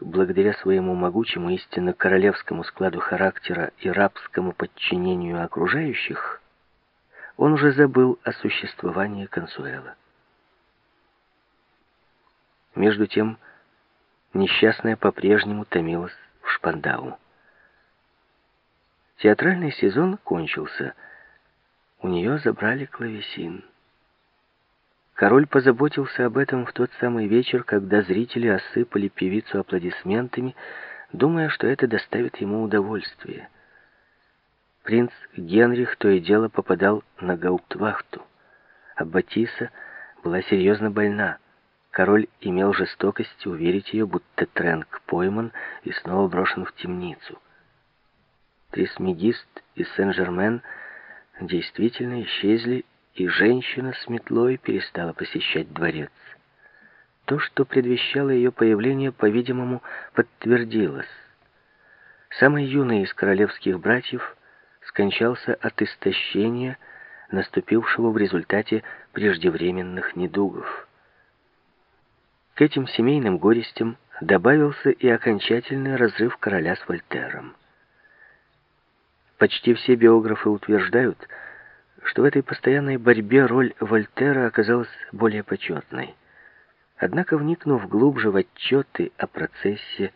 благодаря своему могучему истинно королевскому складу характера и рабскому подчинению окружающих, он уже забыл о существовании Консуэла. Между тем, несчастная по-прежнему томилась в Шпандау. Театральный сезон кончился. У нее забрали клавесин. Король позаботился об этом в тот самый вечер, когда зрители осыпали певицу аплодисментами, думая, что это доставит ему удовольствие. Принц Генрих то и дело попадал на гауптвахту, а Батиса была серьезно больна. Король имел жестокость уверить ее, будто Тренк пойман и снова брошен в темницу. Трисмегист и Сен-Жермен действительно исчезли и женщина с метлой перестала посещать дворец. То, что предвещало ее появление, по-видимому, подтвердилось. Самый юный из королевских братьев скончался от истощения, наступившего в результате преждевременных недугов. К этим семейным горестям добавился и окончательный разрыв короля с Вольтером. Почти все биографы утверждают, что в этой постоянной борьбе роль Вольтера оказалась более почетной. Однако, вникнув глубже в отчеты о процессе,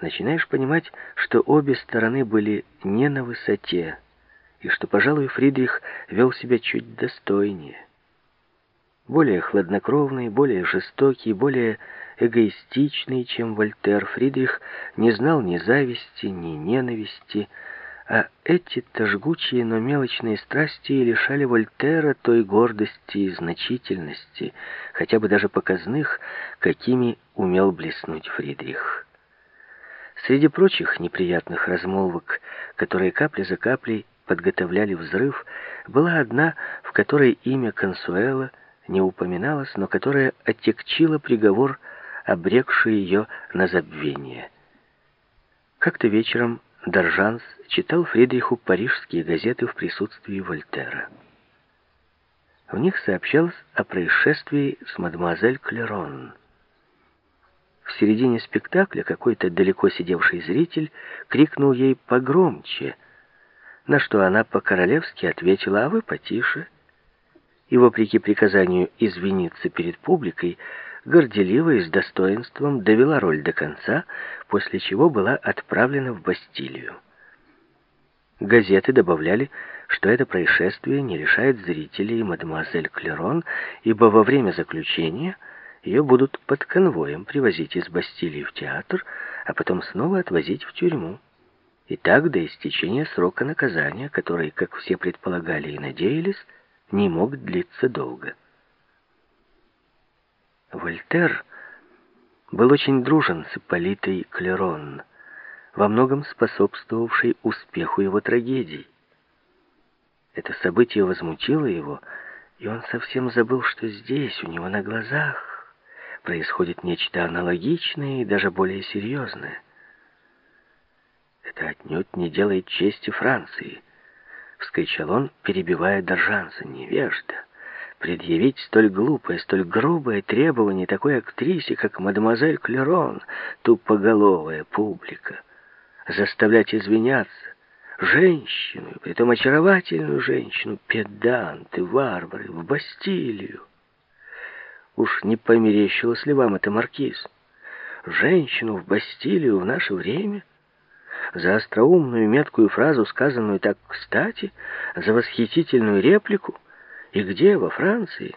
начинаешь понимать, что обе стороны были не на высоте, и что, пожалуй, Фридрих вел себя чуть достойнее. Более хладнокровный, более жестокий, более эгоистичный, чем Вольтер, Фридрих не знал ни зависти, ни ненависти, а эти-то жгучие, но мелочные страсти лишали Вольтера той гордости и значительности, хотя бы даже показных, какими умел блеснуть Фридрих. Среди прочих неприятных размолвок, которые капля за каплей подготовляли взрыв, была одна, в которой имя Консуэла не упоминалось, но которая оттекчила приговор, обрекший ее на забвение. Как-то вечером Доржанс читал Фридриху парижские газеты в присутствии Вольтера. В них сообщалось о происшествии с мадемуазель Клерон. В середине спектакля какой-то далеко сидевший зритель крикнул ей погромче, на что она по-королевски ответила, а вы потише. И, вопреки приказанию извиниться перед публикой, горделиво и с достоинством довела роль до конца, после чего была отправлена в Бастилию. Газеты добавляли, что это происшествие не лишает зрителей мадемуазель Клерон, ибо во время заключения ее будут под конвоем привозить из Бастилии в театр, а потом снова отвозить в тюрьму. И так до истечения срока наказания, который, как все предполагали и надеялись, не мог длиться долго. Вольтер был очень дружен с Ипполитой Клерон, во многом способствовавшей успеху его трагедий. Это событие возмутило его, и он совсем забыл, что здесь, у него на глазах, происходит нечто аналогичное и даже более серьезное. «Это отнюдь не делает чести Франции», — вскричал он, перебивая Доржанса, невежда предъявить столь глупое, столь грубое требование такой актрисе, как мадемуазель Клерон, тупоголовая публика, заставлять извиняться женщину, притом очаровательную женщину, педанты, варвары, в Бастилию. Уж не померещилось ли вам это, Маркиз? Женщину в Бастилию в наше время? За остроумную меткую фразу, сказанную так кстати, за восхитительную реплику — и где? Во Франции?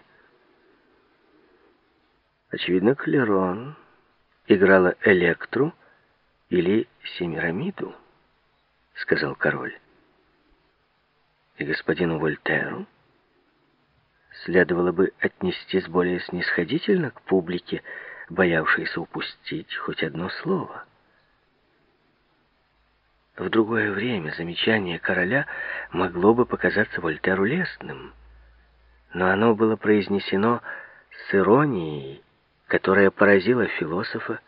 Очевидно, Клерон играла Электру или Семирамиду, сказал король. И господину Вольтеру следовало бы отнестись более снисходительно к публике, боявшейся упустить хоть одно слово. В другое время замечание короля могло бы показаться Вольтеру лестным — но оно было произнесено с иронией, которая поразила философа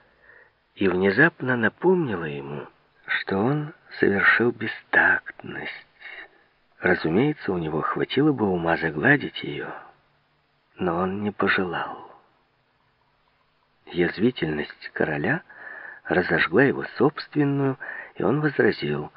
и внезапно напомнила ему, что он совершил бестактность. Разумеется, у него хватило бы ума загладить ее, но он не пожелал. Язвительность короля разожгла его собственную, и он возразил,